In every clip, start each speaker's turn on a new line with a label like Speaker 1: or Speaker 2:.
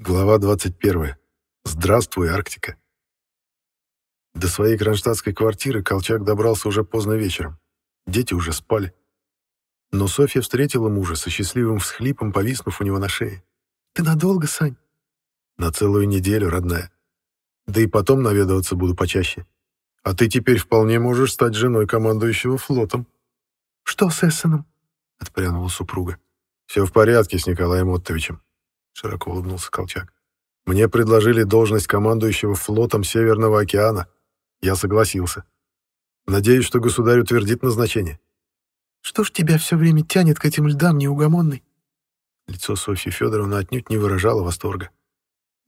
Speaker 1: Глава 21. Здравствуй, Арктика. До своей кронштадтской квартиры Колчак добрался уже поздно вечером. Дети уже спали. Но Софья встретила мужа со счастливым всхлипом, повиснув у него на шее. «Ты надолго, Сань?» «На целую неделю, родная. Да и потом наведываться буду почаще. А ты теперь вполне можешь стать женой командующего флотом».
Speaker 2: «Что с Эссеном?»
Speaker 1: — отпрянула супруга. «Все в порядке с Николаем Оттовичем», — широко улыбнулся Колчак. «Мне предложили должность командующего флотом Северного океана. Я согласился. Надеюсь, что государь утвердит назначение».
Speaker 2: «Что ж тебя все время тянет к этим льдам, неугомонный?»
Speaker 1: Лицо Софьи Федоровны отнюдь не выражало восторга.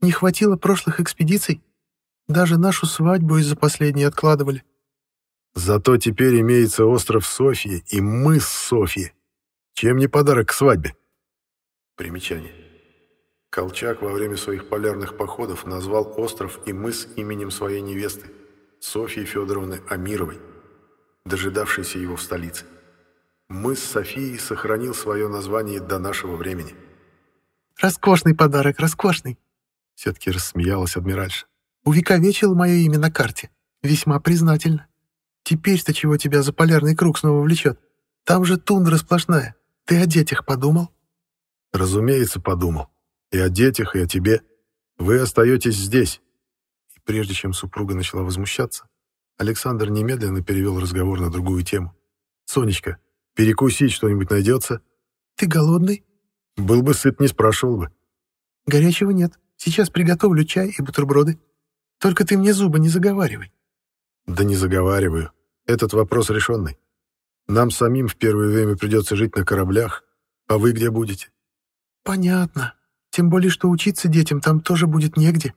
Speaker 2: «Не хватило прошлых экспедиций? Даже нашу свадьбу из-за последней откладывали».
Speaker 1: «Зато теперь имеется остров Софьи и мыс Софьи. Чем не подарок к свадьбе?» Примечание. Колчак во время своих полярных походов назвал остров и мыс именем своей невесты, Софьи Федоровны Амировой, дожидавшейся его в столице. Мыс Софии сохранил свое название до нашего времени.
Speaker 2: «Роскошный подарок, роскошный!»
Speaker 1: Все-таки рассмеялась адмиральша.
Speaker 2: «Увековечил мое имя на карте. Весьма признательно. Теперь-то чего тебя за полярный круг снова влечет? Там же тундра сплошная. Ты о детях подумал?»
Speaker 1: «Разумеется, подумал. И о детях, и о тебе. Вы остаетесь здесь». И прежде чем супруга начала возмущаться, Александр немедленно перевел разговор на другую тему. «Сонечка, перекусить что-нибудь найдется?»
Speaker 2: «Ты голодный?»
Speaker 1: «Был бы сыт, не спрашивал бы».
Speaker 2: «Горячего нет. Сейчас приготовлю чай и бутерброды. Только ты мне зубы не заговаривай».
Speaker 1: «Да не заговариваю. Этот вопрос решенный. Нам самим в первое время придется жить на кораблях, а вы где будете?»
Speaker 2: «Понятно. Тем более, что учиться детям там тоже будет негде».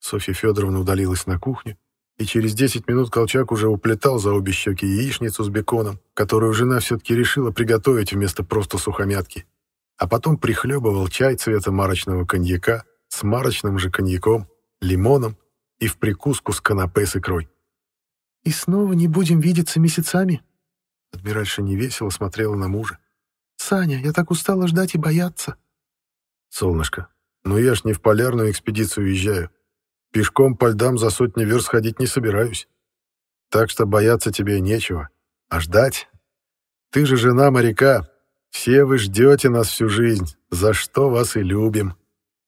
Speaker 1: Софья Федоровна удалилась на кухню, и через 10 минут Колчак уже уплетал за обе щеки яичницу с беконом, которую жена все-таки решила приготовить вместо просто сухомятки, а потом прихлебывал чай цвета марочного коньяка с марочным же коньяком, лимоном и в прикуску с канапе с икрой.
Speaker 2: «И снова не будем видеться месяцами?»
Speaker 1: Адмиральша невесело смотрела на мужа.
Speaker 2: «Саня, я так устала ждать и бояться».
Speaker 1: «Солнышко, ну я ж не в полярную экспедицию уезжаю. Пешком по льдам за сотни верст ходить не собираюсь. Так что бояться тебе нечего. А ждать? Ты же жена моряка. Все вы ждете нас всю жизнь, за что вас и любим».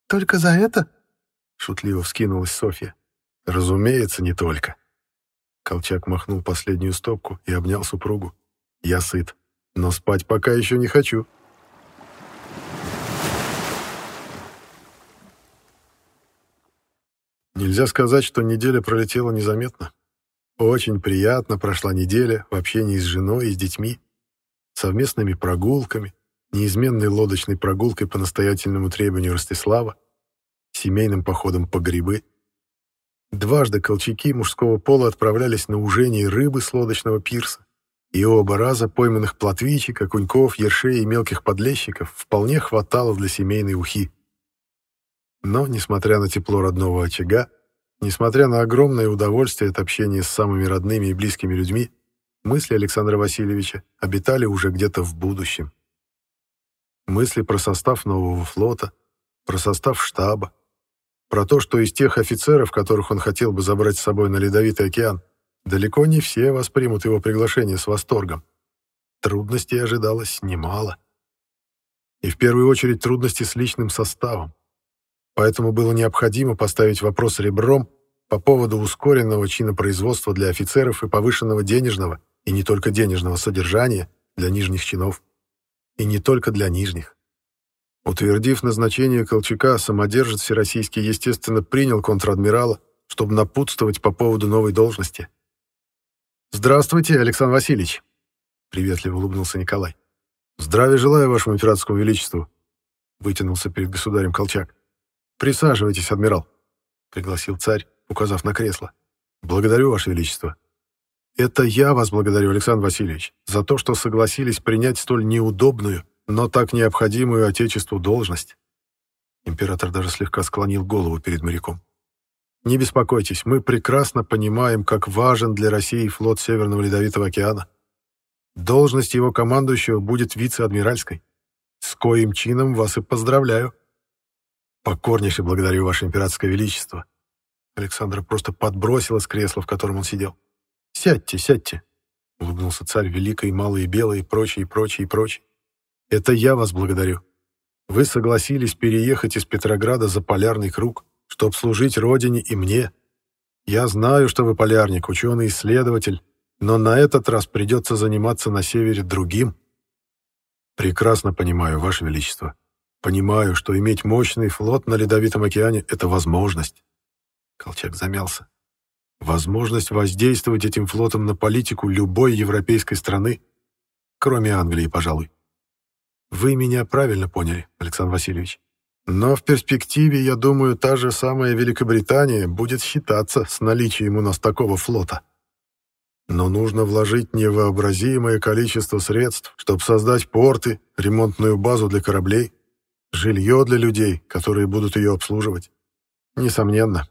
Speaker 2: «Только за это?»
Speaker 1: — шутливо вскинулась Софья. «Разумеется, не только». Колчак махнул последнюю стопку и обнял супругу. «Я сыт, но спать пока еще не хочу». Нельзя сказать, что неделя пролетела незаметно. Очень приятно прошла неделя в общении с женой и с детьми, совместными прогулками, неизменной лодочной прогулкой по настоятельному требованию Ростислава, семейным походом по грибы. Дважды колчаки мужского пола отправлялись на ужение рыбы с лодочного пирса, и оба раза пойманных плотвичек, окуньков, ершей и мелких подлещиков вполне хватало для семейной ухи. Но, несмотря на тепло родного очага, несмотря на огромное удовольствие от общения с самыми родными и близкими людьми, мысли Александра Васильевича обитали уже где-то в будущем. Мысли про состав нового флота, про состав штаба, про то, что из тех офицеров, которых он хотел бы забрать с собой на Ледовитый океан, далеко не все воспримут его приглашение с восторгом. Трудностей ожидалось немало. И в первую очередь трудности с личным составом поэтому было необходимо поставить вопрос ребром по поводу ускоренного чинопроизводства для офицеров и повышенного денежного, и не только денежного содержания для нижних чинов. И не только для нижних. Утвердив назначение Колчака, самодержец Всероссийский, естественно, принял контр-адмирала, чтобы напутствовать по поводу новой должности. «Здравствуйте, Александр Васильевич!» — приветливо улыбнулся Николай. «Здравия желаю вашему императорскому величеству!» — вытянулся перед государем Колчак. «Присаживайтесь, адмирал», — пригласил царь, указав на кресло. «Благодарю, Ваше Величество». «Это я вас благодарю, Александр Васильевич, за то, что согласились принять столь неудобную, но так необходимую Отечеству должность». Император даже слегка склонил голову перед моряком. «Не беспокойтесь, мы прекрасно понимаем, как важен для России флот Северного Ледовитого океана. Должность его командующего будет вице-адмиральской. С коим чином вас и поздравляю». Покорнейше благодарю, Ваше Императорское Величество. Александра просто подбросила с кресла, в котором он сидел. «Сядьте, сядьте», — улыбнулся царь Великой, Малый и Белый, и прочее, и прочее, и прочее. «Это я вас благодарю. Вы согласились переехать из Петрограда за полярный круг, чтобы служить Родине и мне. Я знаю, что вы полярник, ученый-исследователь, но на этот раз придется заниматься на севере другим. Прекрасно понимаю, Ваше Величество. Понимаю, что иметь мощный флот на Ледовитом океане — это возможность. Колчак замялся. Возможность воздействовать этим флотом на политику любой европейской страны, кроме Англии, пожалуй. Вы меня правильно поняли, Александр Васильевич. Но в перспективе, я думаю, та же самая Великобритания будет считаться с наличием у нас такого флота. Но нужно вложить невообразимое количество средств, чтобы создать порты, ремонтную базу для кораблей, жилье для людей, которые будут ее обслуживать. Несомненно.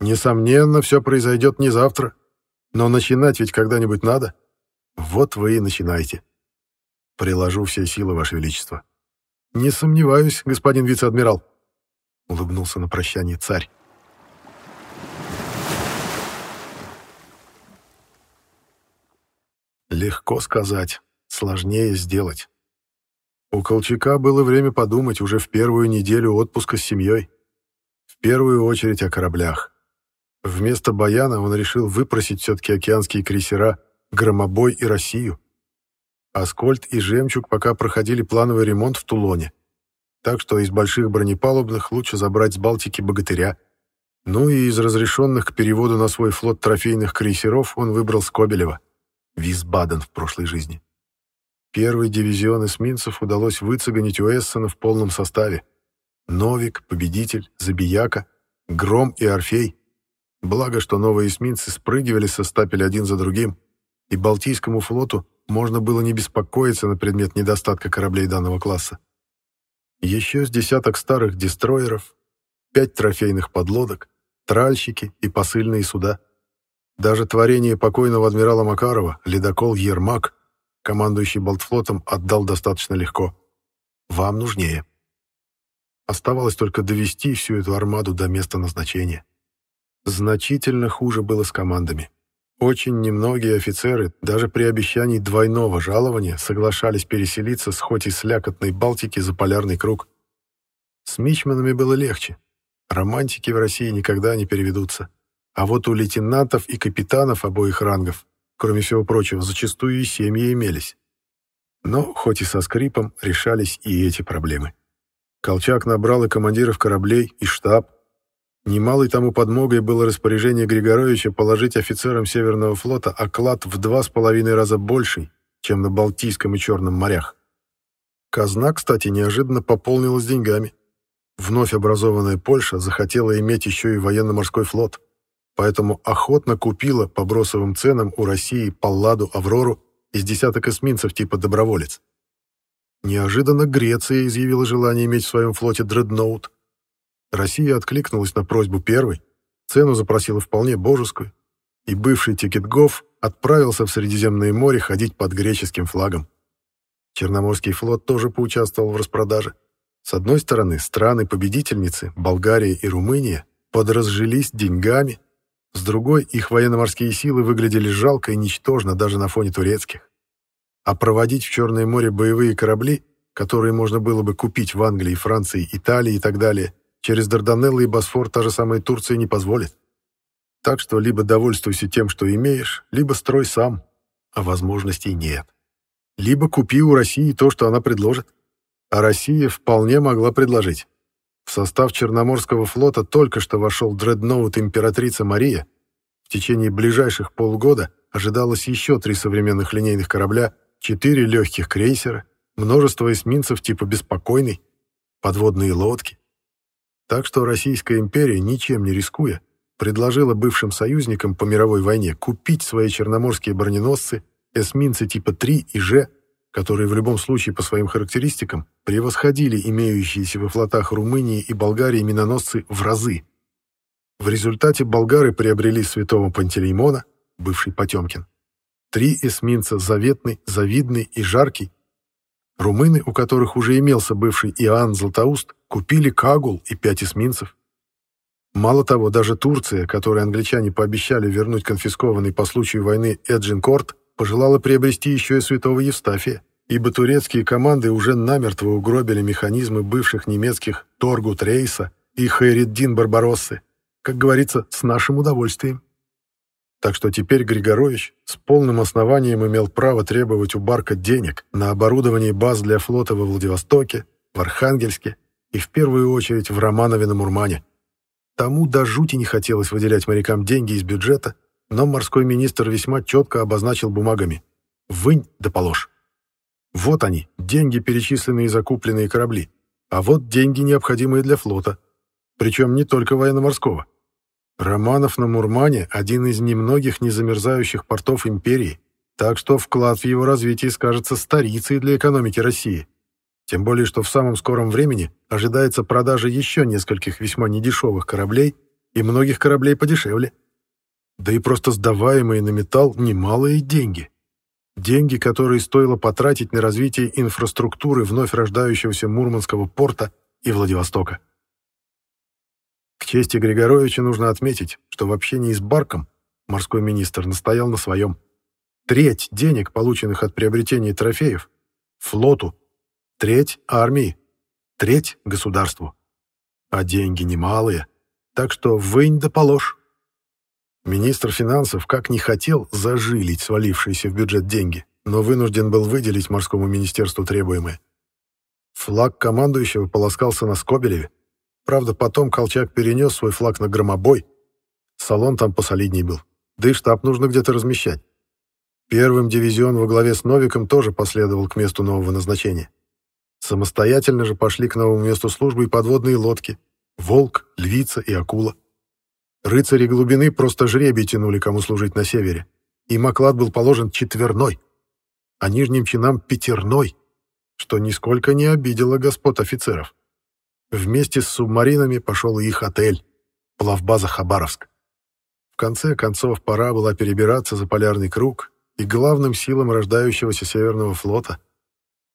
Speaker 1: Несомненно, все произойдет не завтра. Но начинать ведь когда-нибудь надо. Вот вы и начинайте. Приложу все силы, Ваше Величество. Не сомневаюсь, господин вице-адмирал. Улыбнулся на прощание царь. Легко сказать, сложнее сделать. У Колчака было время подумать уже в первую неделю отпуска с семьей. В первую очередь о кораблях. Вместо Баяна он решил выпросить все-таки океанские крейсера «Громобой» и «Россию». Аскольд и «Жемчуг» пока проходили плановый ремонт в Тулоне. Так что из больших бронепалубных лучше забрать с Балтики «Богатыря». Ну и из разрешенных к переводу на свой флот трофейных крейсеров он выбрал Скобелева. Висбаден в прошлой жизни. Первый дивизион эсминцев удалось выцегонить у Эссена в полном составе. Новик, Победитель, Забияка, Гром и Орфей. Благо, что новые эсминцы спрыгивали со стапеля один за другим, и Балтийскому флоту можно было не беспокоиться на предмет недостатка кораблей данного класса. Еще с десяток старых дестроеров, пять трофейных подлодок, тральщики и посыльные суда. Даже творение покойного адмирала Макарова, ледокол «Ермак», командующий Балтфлотом, отдал достаточно легко. Вам нужнее. Оставалось только довести всю эту армаду до места назначения. Значительно хуже было с командами. Очень немногие офицеры, даже при обещании двойного жалования, соглашались переселиться с хоть и слякотной Балтики за полярный круг. С мичманами было легче. Романтики в России никогда не переведутся. А вот у лейтенантов и капитанов обоих рангов, кроме всего прочего, зачастую и семьи имелись. Но, хоть и со скрипом, решались и эти проблемы. Колчак набрал и командиров кораблей, и штаб. Немалой тому подмогой было распоряжение Григоровича положить офицерам Северного флота оклад в два с половиной раза больший, чем на Балтийском и Черном морях. Казна, кстати, неожиданно пополнилась деньгами. Вновь образованная Польша захотела иметь еще и военно-морской флот поэтому охотно купила по бросовым ценам у России Палладу Аврору из десяток эсминцев типа «Доброволец». Неожиданно Греция изъявила желание иметь в своем флоте дредноут. Россия откликнулась на просьбу первой, цену запросила вполне божескую, и бывший Тикетгоф отправился в Средиземное море ходить под греческим флагом. Черноморский флот тоже поучаствовал в распродаже. С одной стороны, страны-победительницы, Болгария и Румыния, подразжились деньгами, с другой, их военно-морские силы выглядели жалко и ничтожно даже на фоне турецких. А проводить в Черное море боевые корабли, которые можно было бы купить в Англии, Франции, Италии и так далее, через Дарданеллы и Босфор та же самая Турция не позволит. Так что либо довольствуйся тем, что имеешь, либо строй сам, а возможностей нет. Либо купи у России то, что она предложит. А Россия вполне могла предложить. В состав Черноморского флота только что вошел дредноут «Императрица Мария». В течение ближайших полгода ожидалось еще три современных линейных корабля, четыре легких крейсера, множество эсминцев типа «Беспокойный», подводные лодки. Так что Российская империя, ничем не рискуя, предложила бывшим союзникам по мировой войне купить свои черноморские броненосцы, эсминцы типа «Три» и «Ж», которые в любом случае по своим характеристикам превосходили имеющиеся во флотах Румынии и Болгарии миноносцы в разы. В результате болгары приобрели святого Пантелеймона, бывший Потемкин, три эсминца «Заветный», «Завидный» и «Жаркий», Румыны, у которых уже имелся бывший Иоанн Златоуст, купили Кагул и пять эсминцев. Мало того, даже Турция, которой англичане пообещали вернуть конфискованный по случаю войны Эджинкорт, пожелала приобрести еще и святого Евстафия, ибо турецкие команды уже намертво угробили механизмы бывших немецких Торгут Рейса и Хайреддин Барбароссы, как говорится, с нашим удовольствием. Так что теперь Григорович с полным основанием имел право требовать у Барка денег на оборудование баз для флота во Владивостоке, в Архангельске и в первую очередь в Романове на Мурмане. Тому до жути не хотелось выделять морякам деньги из бюджета, но морской министр весьма четко обозначил бумагами «вынь да положь». Вот они, деньги, перечисленные и закупленные корабли, а вот деньги, необходимые для флота, причем не только военно-морского. Романов на Мурмане – один из немногих незамерзающих портов империи, так что вклад в его развитие скажется старицей для экономики России. Тем более, что в самом скором времени ожидается продажа еще нескольких весьма недешевых кораблей и многих кораблей подешевле. Да и просто сдаваемые на металл немалые деньги. Деньги, которые стоило потратить на развитие инфраструктуры вновь рождающегося Мурманского порта и Владивостока. К чести Григоровича нужно отметить, что в общении с Барком морской министр настоял на своем. Треть денег, полученных от приобретения трофеев, флоту, треть армии, треть государству. А деньги немалые, так что вынь да положь. Министр финансов как не хотел зажилить свалившиеся в бюджет деньги, но вынужден был выделить морскому министерству требуемое. Флаг командующего полоскался на Скобелеве. Правда, потом Колчак перенес свой флаг на Громобой. Салон там посолидней был. Да и штаб нужно где-то размещать. Первым дивизион во главе с Новиком тоже последовал к месту нового назначения. Самостоятельно же пошли к новому месту службы и подводные лодки «Волк», «Львица» и «Акула». Рыцари глубины просто жребий тянули, кому служить на севере. Им оклад был положен четверной, а нижним чинам пятерной, что нисколько не обидело господ офицеров. Вместе с субмаринами пошел и их отель, плавбаза Хабаровск. В конце концов, пора была перебираться за полярный круг и главным силам рождающегося Северного флота.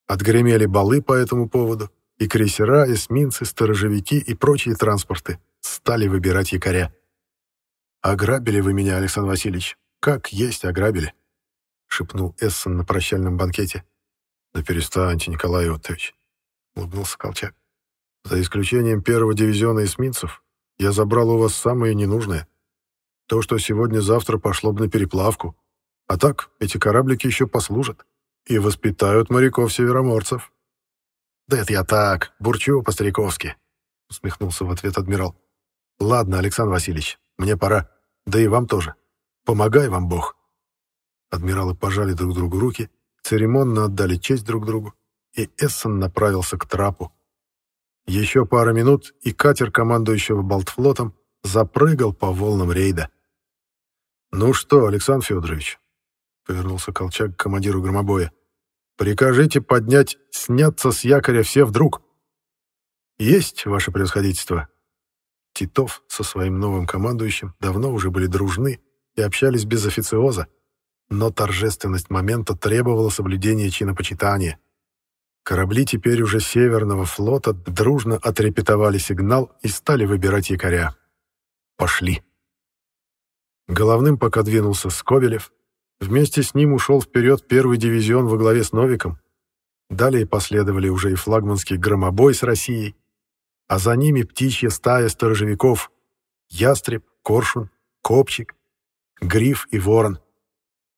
Speaker 1: Отгремели балы по этому поводу, и крейсера, эсминцы, сторожевики и прочие транспорты стали выбирать якоря. «Ограбили вы меня, Александр Васильевич. Как есть ограбили», — шепнул Эссон на прощальном банкете. «Да перестаньте, Николай Иотович», — улыбнулся Колчак. «За исключением первого дивизиона эсминцев, я забрал у вас самое ненужное. То, что сегодня-завтра пошло бы на переплавку. А так, эти кораблики еще послужат и воспитают моряков-североморцев». «Да это я так, бурчу по-стариковски», — усмехнулся в ответ адмирал. «Ладно, Александр Васильевич, мне пора. Да и вам тоже. Помогай вам Бог». Адмиралы пожали друг другу руки, церемонно отдали честь друг другу, и Эссон направился к трапу. Еще пара минут, и катер командующего Балтфлотом запрыгал по волнам рейда. «Ну что, Александр Федорович?» — повернулся Колчак к командиру громобоя. «Прикажите поднять, сняться с якоря все вдруг». «Есть, ваше превосходительство», Титов со своим новым командующим давно уже были дружны и общались без официоза, но торжественность момента требовала соблюдения чинопочитания. Корабли теперь уже Северного флота дружно отрепетовали сигнал и стали выбирать якоря. Пошли. Головным пока двинулся Скобелев. Вместе с ним ушел вперед первый дивизион во главе с Новиком. Далее последовали уже и флагманский громобой с Россией, а за ними птичья стая сторожевиков — ястреб, коршун, копчик, гриф и ворон.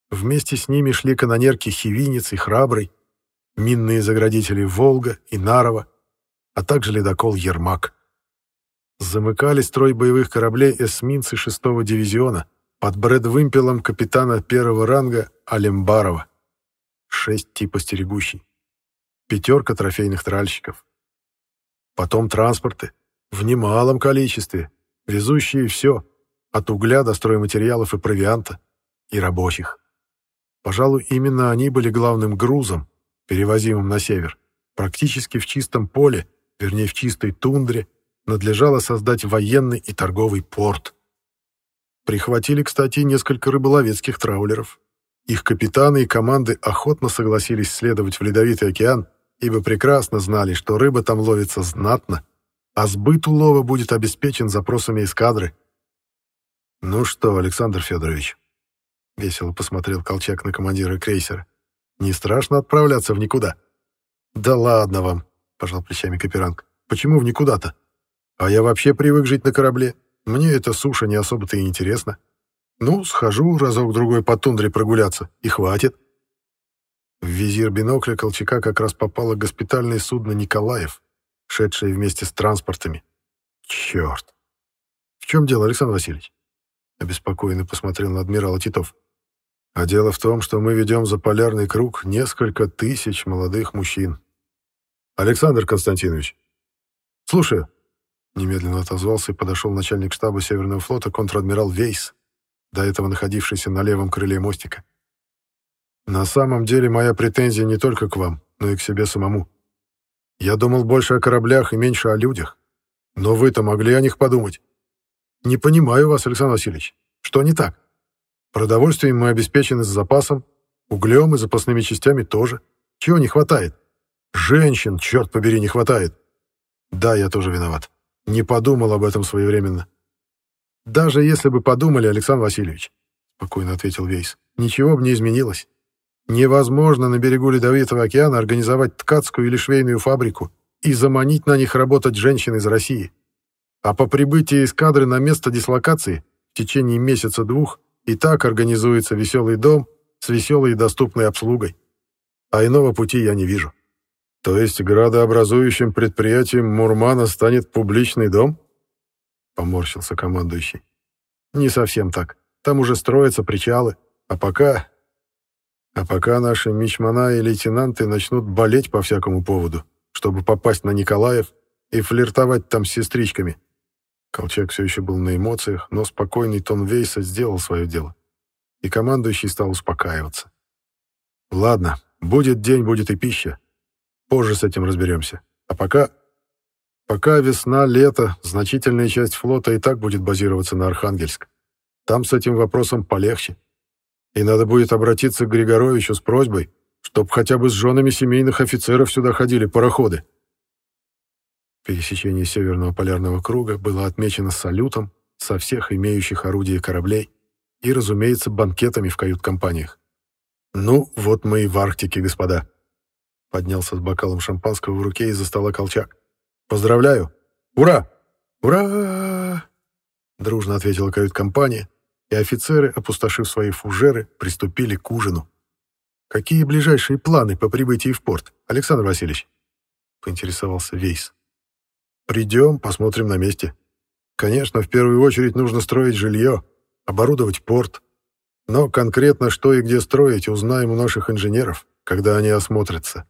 Speaker 1: Вместе с ними шли канонерки Хивинец и Храбрый, минные заградители Волга и Нарова, а также ледокол Ермак. Замыкали строй боевых кораблей эсминцы 6-го дивизиона под брэд-вымпелом капитана первого ранга Алембарова. Шесть типа стерегущий. Пятерка трофейных тральщиков. Потом транспорты, в немалом количестве, везущие все, от угля до стройматериалов и провианта, и рабочих. Пожалуй, именно они были главным грузом, перевозимым на север. Практически в чистом поле, вернее в чистой тундре, надлежало создать военный и торговый порт. Прихватили, кстати, несколько рыболовецких траулеров. Их капитаны и команды охотно согласились следовать в Ледовитый океан ибо прекрасно знали, что рыба там ловится знатно, а сбыт улова будет обеспечен запросами эскадры. «Ну что, Александр Федорович?» — весело посмотрел Колчак на командира крейсера. «Не страшно отправляться в никуда?» «Да ладно вам», — пожал плечами Каперанг. «Почему в никуда-то? А я вообще привык жить на корабле. Мне эта суша не особо-то и интересна. Ну, схожу разок-другой по тундре прогуляться, и хватит». В визир бинокля Колчака как раз попало госпитальное судно «Николаев», шедшее вместе с транспортами. «Черт! В чем дело, Александр Васильевич?» Обеспокоенно посмотрел на адмирала Титов. «А дело в том, что мы ведем за полярный круг несколько тысяч молодых мужчин. Александр Константинович!» «Слушаю!» Немедленно отозвался и подошел начальник штаба Северного флота контр-адмирал Вейс, до этого находившийся на левом крыле мостика. На самом деле моя претензия не только к вам, но и к себе самому. Я думал больше о кораблях и меньше о людях. Но вы-то могли о них подумать. Не понимаю вас, Александр Васильевич. Что не так? Продовольствием мы обеспечены с запасом, углем и запасными частями тоже. Чего не хватает? Женщин, черт побери, не хватает. Да, я тоже виноват. Не подумал об этом своевременно. Даже если бы подумали, Александр Васильевич, спокойно ответил Вейс, ничего бы не изменилось. Невозможно на берегу Ледовитого океана организовать ткацкую или швейную фабрику и заманить на них работать женщин из России. А по прибытии эскадры на место дислокации в течение месяца-двух и так организуется веселый дом с веселой и доступной обслугой. А иного пути я не вижу. То есть градообразующим предприятием Мурмана станет публичный дом? Поморщился командующий. Не совсем так. Там уже строятся причалы. А пока а пока наши мичмана и лейтенанты начнут болеть по всякому поводу, чтобы попасть на Николаев и флиртовать там с сестричками. Колчак все еще был на эмоциях, но спокойный тон Вейса сделал свое дело. И командующий стал успокаиваться. «Ладно, будет день, будет и пища. Позже с этим разберемся. А пока... Пока весна, лето, значительная часть флота и так будет базироваться на Архангельск. Там с этим вопросом полегче и надо будет обратиться к Григоровичу с просьбой, чтоб хотя бы с женами семейных офицеров сюда ходили пароходы. Пересечение Северного полярного круга было отмечено салютом со всех имеющих орудий кораблей и, разумеется, банкетами в кают-компаниях. «Ну, вот мы и в Арктике, господа», — поднялся с бокалом шампанского в руке из-за стола Колчак. «Поздравляю! Ура! Ура!» Дружно ответила кают-компания, и офицеры, опустошив свои фужеры, приступили к ужину. «Какие ближайшие планы по прибытии в порт, Александр Васильевич?» — поинтересовался Вейс. «Придем, посмотрим на месте. Конечно, в первую очередь нужно строить жилье, оборудовать порт. Но конкретно что и где строить, узнаем у наших инженеров, когда они осмотрятся.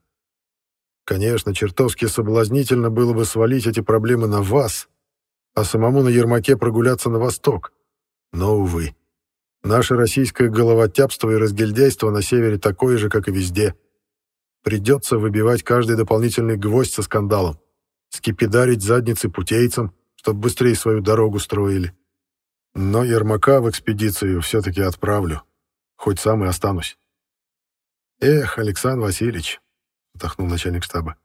Speaker 1: Конечно, чертовски соблазнительно было бы свалить эти проблемы на вас, а самому на Ермаке прогуляться на восток, но, увы, наше российское головотяпство и разгильдяйство на севере такое же, как и везде. Придется выбивать каждый дополнительный гвоздь со скандалом, скипидарить задницы путейцам, чтобы быстрее свою дорогу строили. Но Ермака в экспедицию все-таки отправлю, хоть сам и останусь. «Эх, Александр Васильевич», — вздохнул начальник штаба,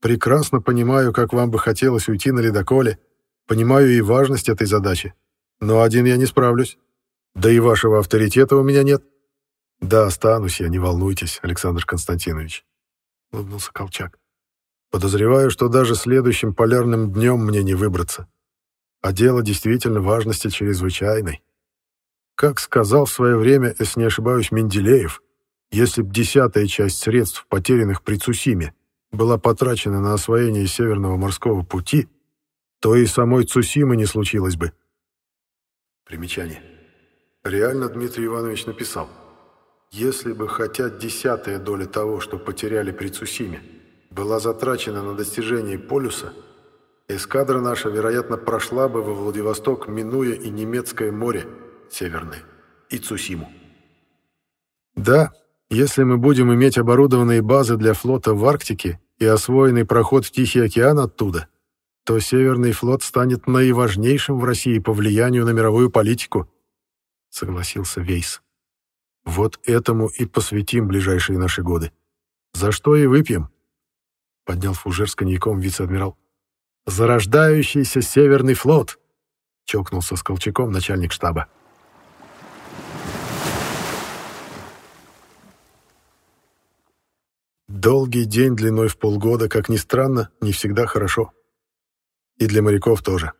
Speaker 1: «прекрасно понимаю, как вам бы хотелось уйти на ледоколе, понимаю и важность этой задачи, но один я не справлюсь. Да и вашего авторитета у меня нет. Да, останусь я, не волнуйтесь, Александр Константинович. Улыбнулся Колчак. Подозреваю, что даже следующим полярным днем мне не выбраться. А дело действительно важности чрезвычайной. Как сказал в свое время, если не ошибаюсь, Менделеев, если б десятая часть средств, потерянных при Цусиме, была потрачена на освоение Северного морского пути, то и самой Цусимы не случилось бы. Примечание. Реально Дмитрий Иванович написал. Если бы хотя десятая доля того, что потеряли при Цусиме, была затрачена на достижение полюса, эскадра наша, вероятно, прошла бы во Владивосток, минуя и немецкое море северное, и Цусиму. Да, если мы будем иметь оборудованные базы для флота в Арктике и освоенный проход в Тихий океан оттуда – то Северный флот станет наиважнейшим в России по влиянию на мировую политику», — согласился Вейс. «Вот этому и посвятим ближайшие наши годы. За что и выпьем». — поднял фужер с коньяком вице-адмирал. «Зарождающийся Северный флот!» — чокнулся с Колчаком начальник штаба. Долгий день длиной в полгода, как ни странно, не всегда хорошо. И для моряков тоже.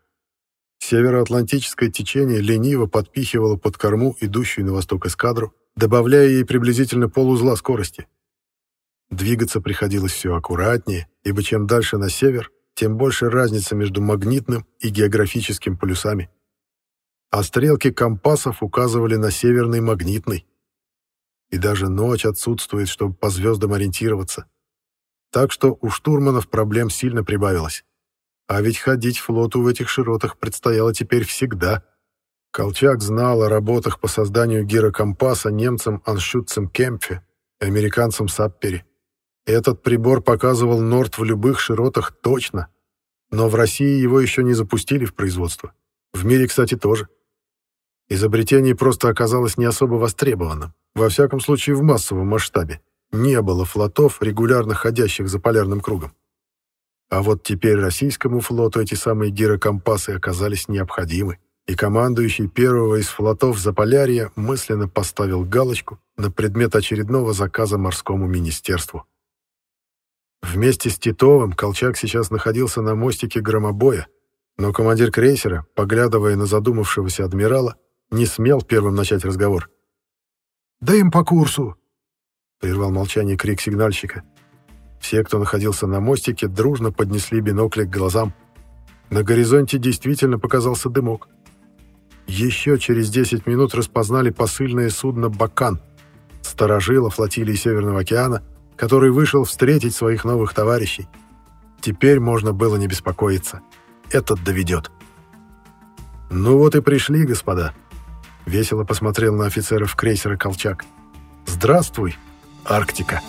Speaker 1: Североатлантическое течение лениво подпихивало под корму идущую на восток эскадру, добавляя ей приблизительно полузла скорости. Двигаться приходилось все аккуратнее, ибо чем дальше на север, тем больше разница между магнитным и географическим полюсами. А стрелки компасов указывали на северный магнитный. И даже ночь отсутствует, чтобы по звездам ориентироваться. Так что у штурманов проблем сильно прибавилось. А ведь ходить флоту в этих широтах предстояло теперь всегда. Колчак знал о работах по созданию гирокомпаса немцам Аншютцем Кемпфе и американцам Саппери. Этот прибор показывал Норд в любых широтах точно, но в России его еще не запустили в производство. В мире, кстати, тоже. Изобретение просто оказалось не особо востребованным, во всяком случае в массовом масштабе. Не было флотов, регулярно ходящих за полярным кругом. А вот теперь российскому флоту эти самые гирокомпасы оказались необходимы, и командующий первого из флотов Заполярья мысленно поставил галочку на предмет очередного заказа морскому министерству. Вместе с Титовым Колчак сейчас находился на мостике громобоя, но командир крейсера, поглядывая на задумавшегося адмирала, не смел первым начать разговор.
Speaker 2: «Да им по курсу!»
Speaker 1: — прервал молчание крик сигнальщика. Все, кто находился на мостике, дружно поднесли бинокли к глазам. На горизонте действительно показался дымок. Еще через 10 минут распознали посыльное судно «Бакан», сторожила флотилии Северного океана, который вышел встретить своих новых товарищей. Теперь можно было не беспокоиться. Этот доведет. «Ну вот и пришли, господа», — весело посмотрел на офицеров крейсера «Колчак». «Здравствуй, Арктика».